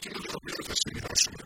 εκείνο το οποίο θα σημειώσουμε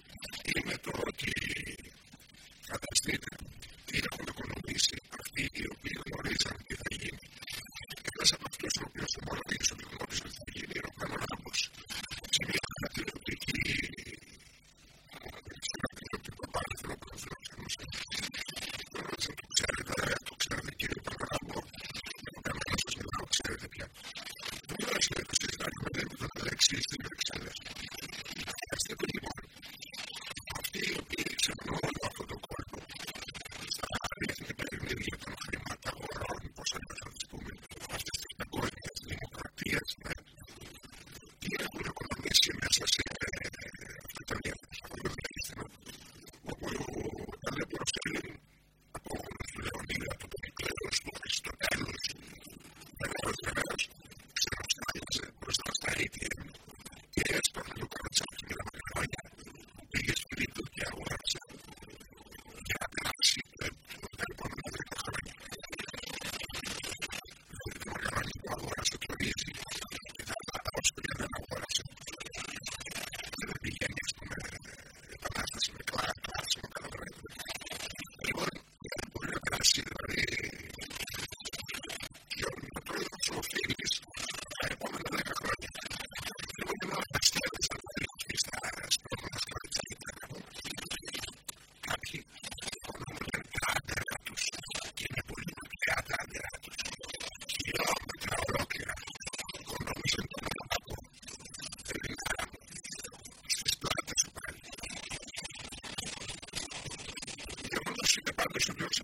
person who's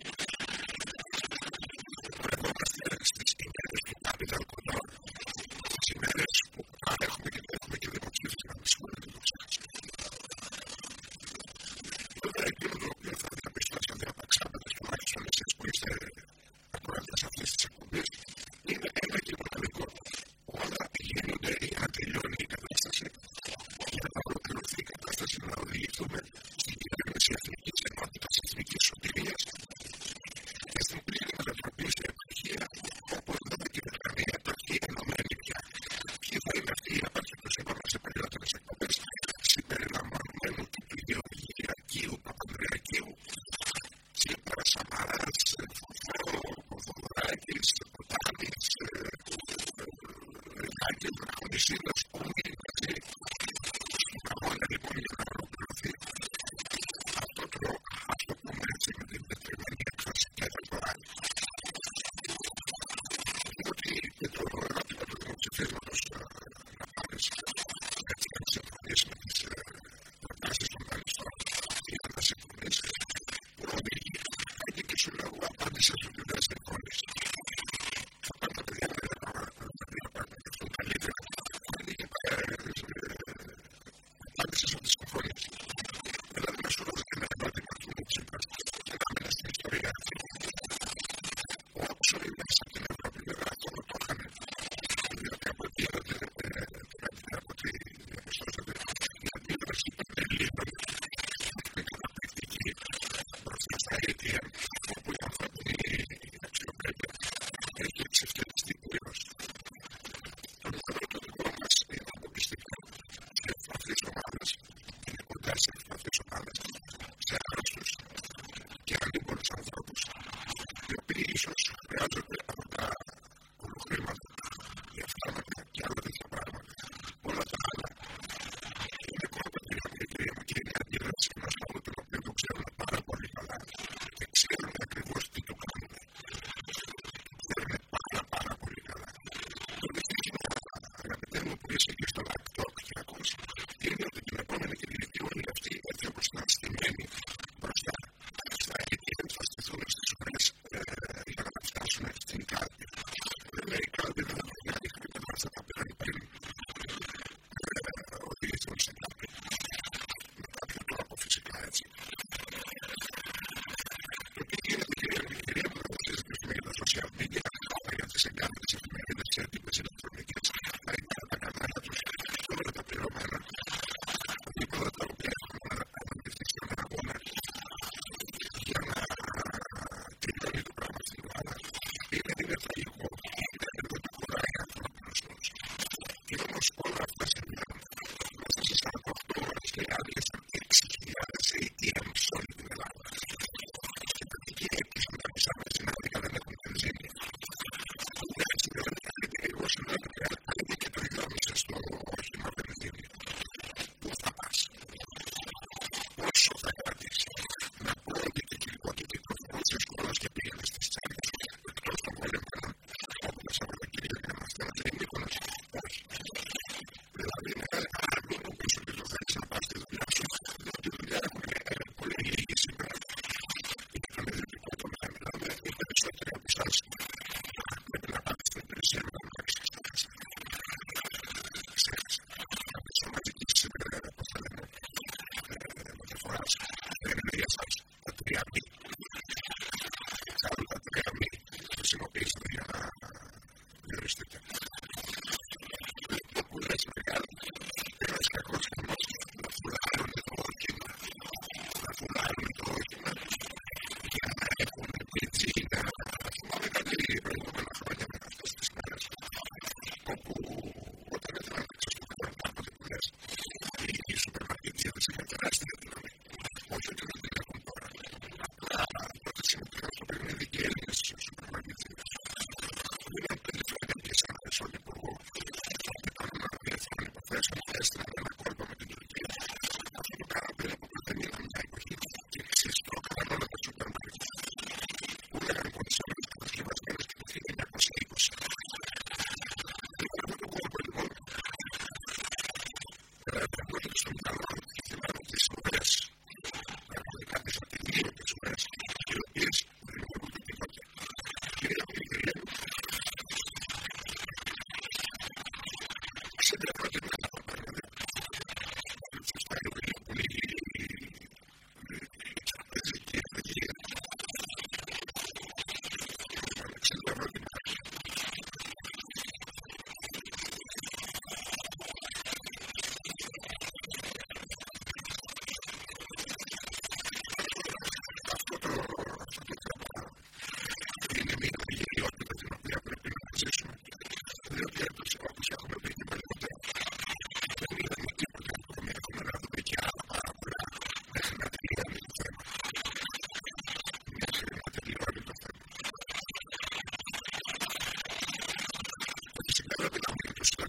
different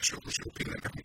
actual physical feeling.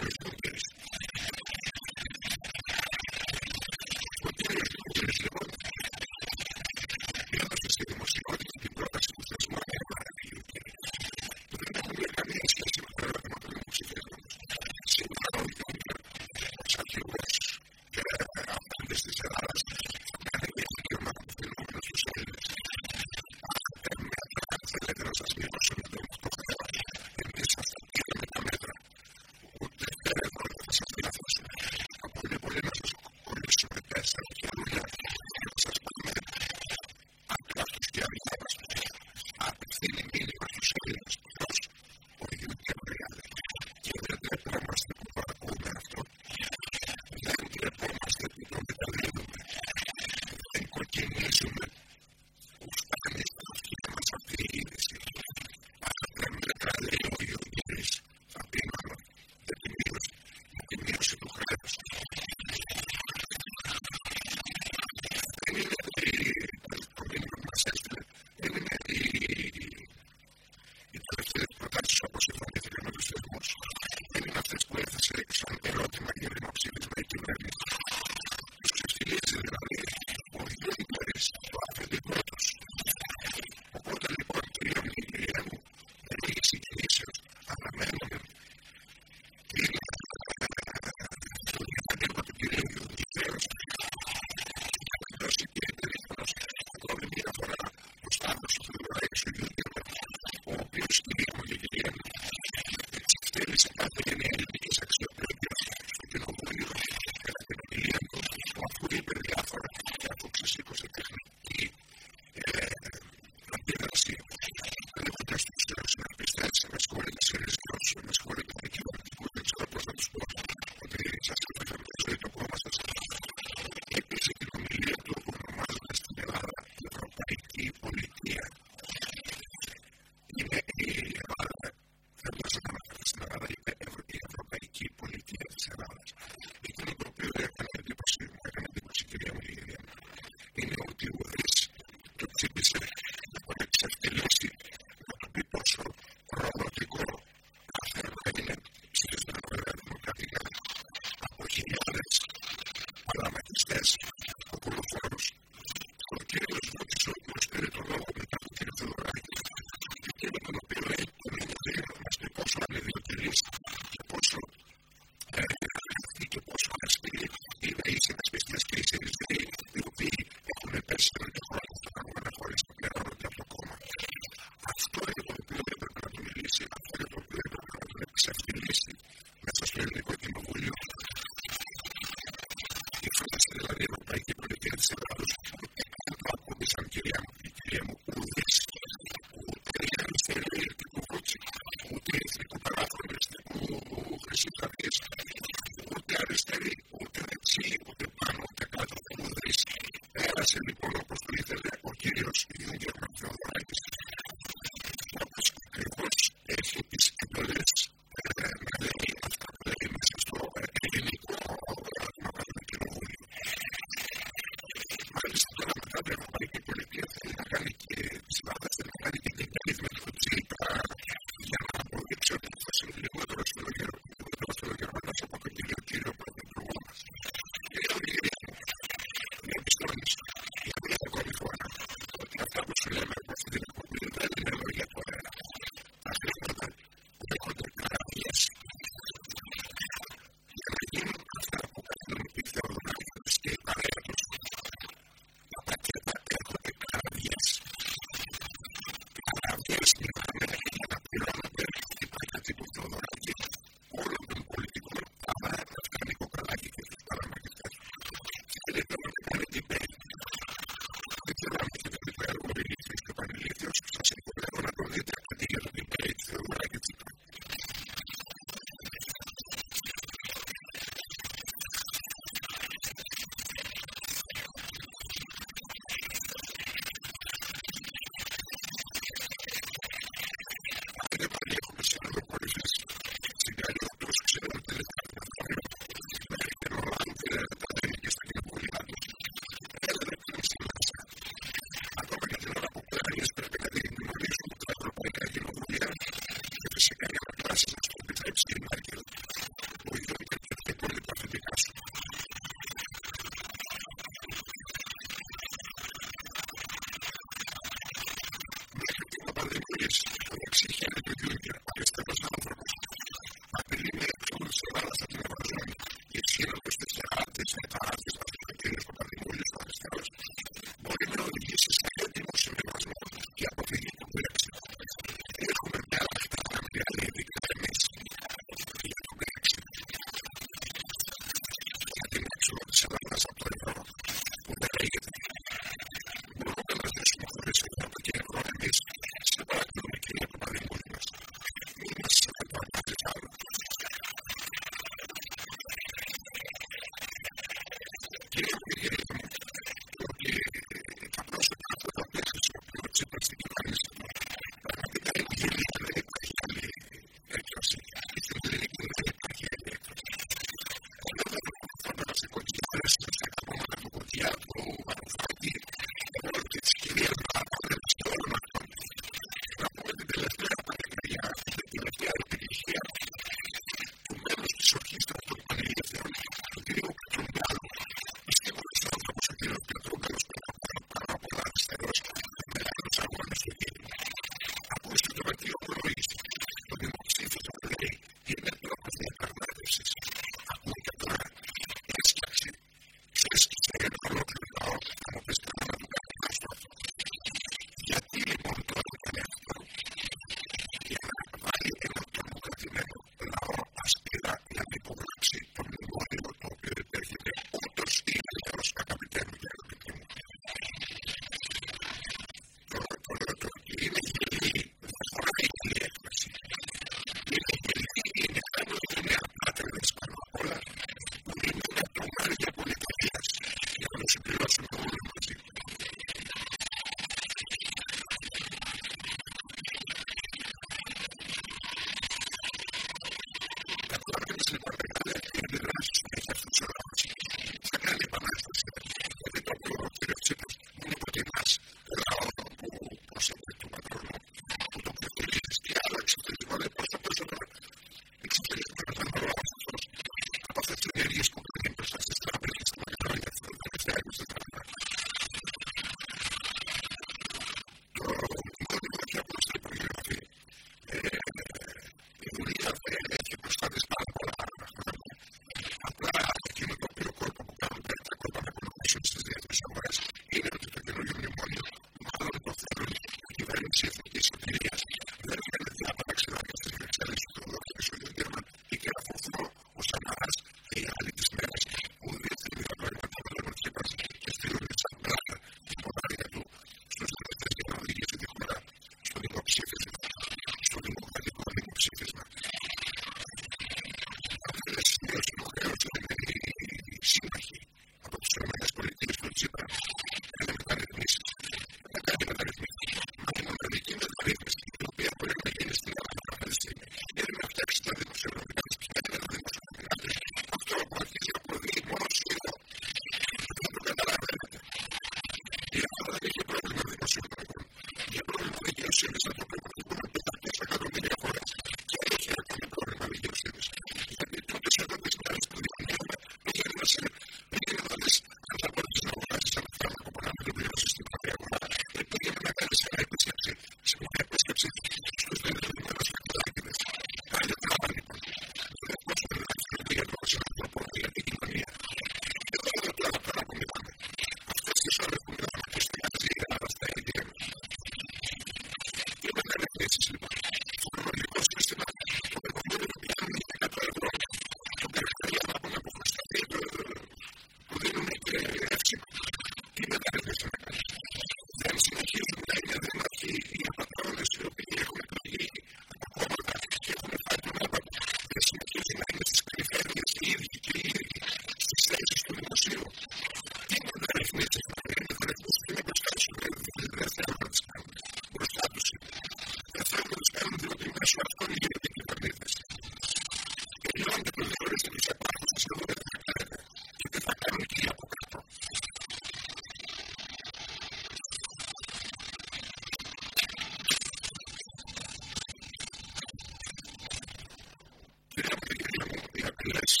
unless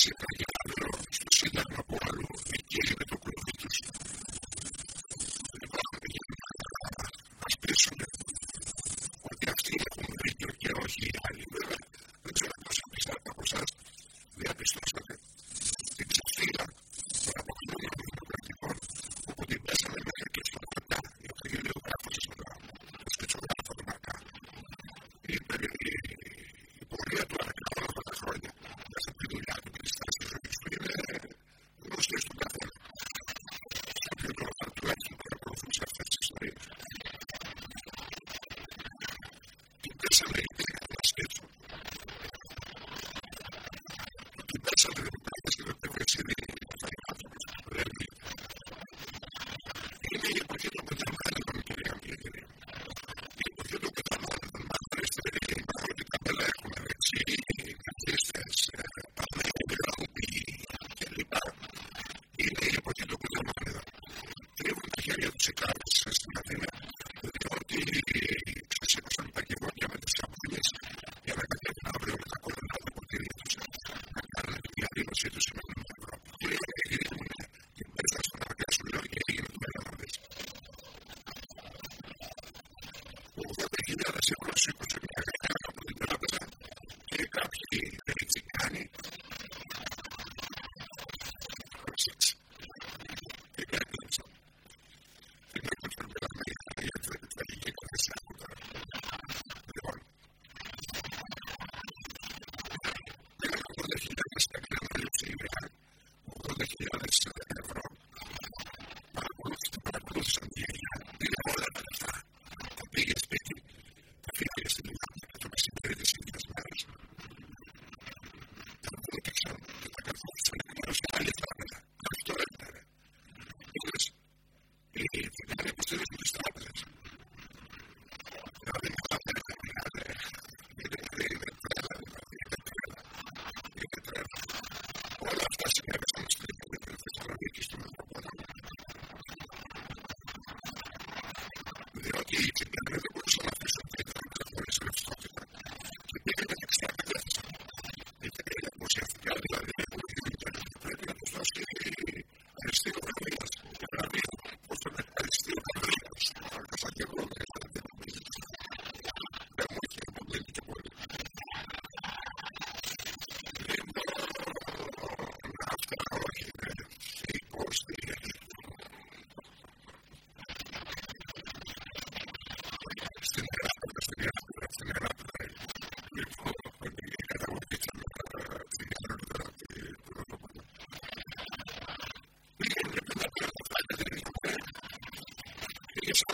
as you Associated It's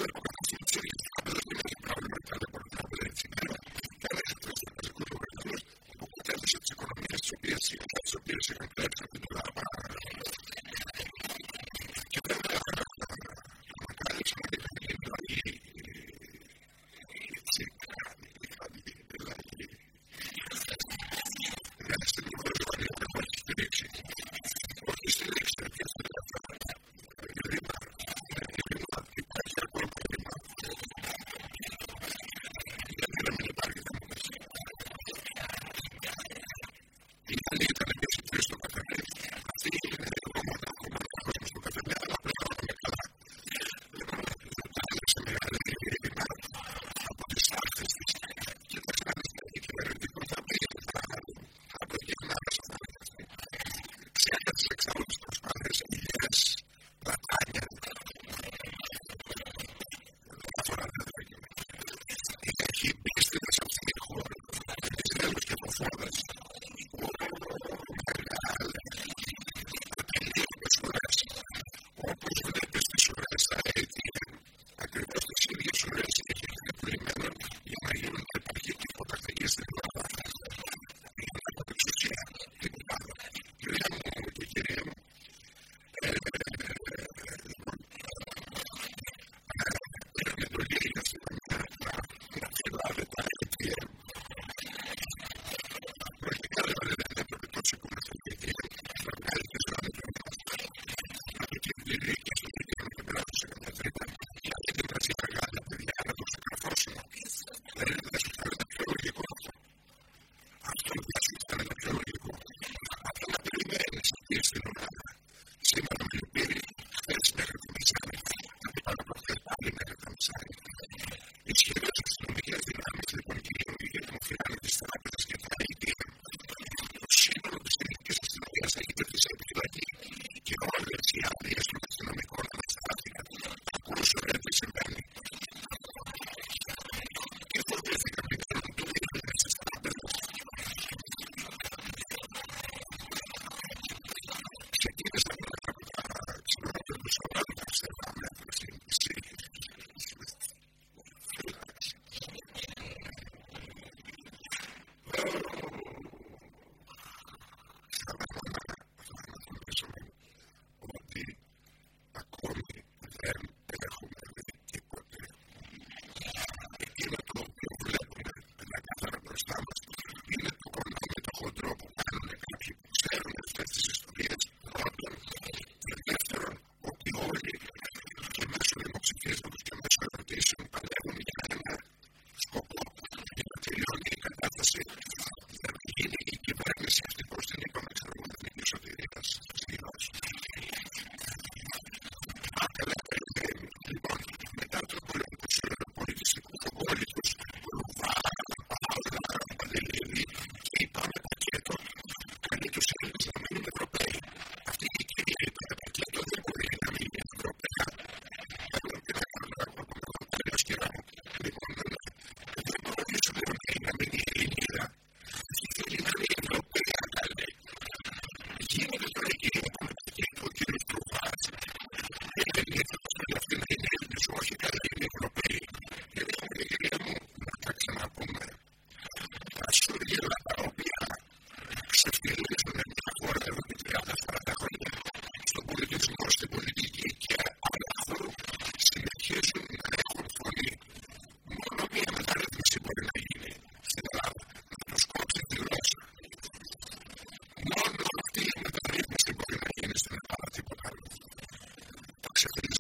Sure.